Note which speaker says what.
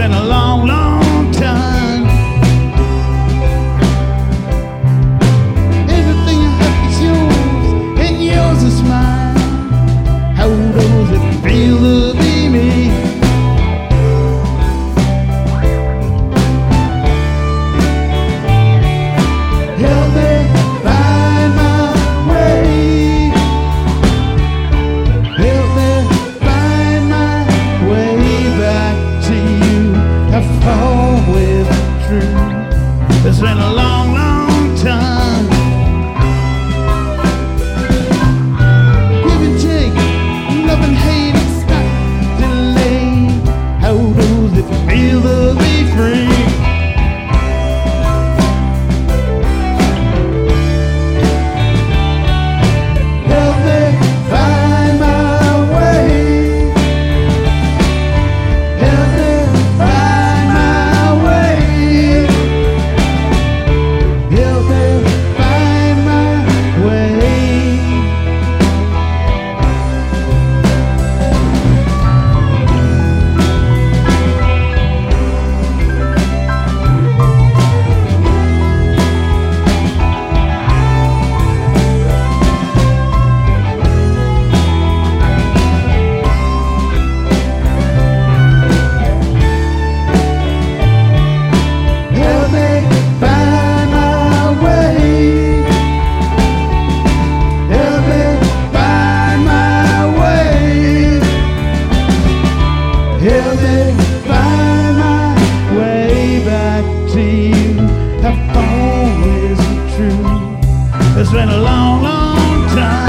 Speaker 1: in a long, long time. time. Help me find my way back to you. True. It's been a long, long time.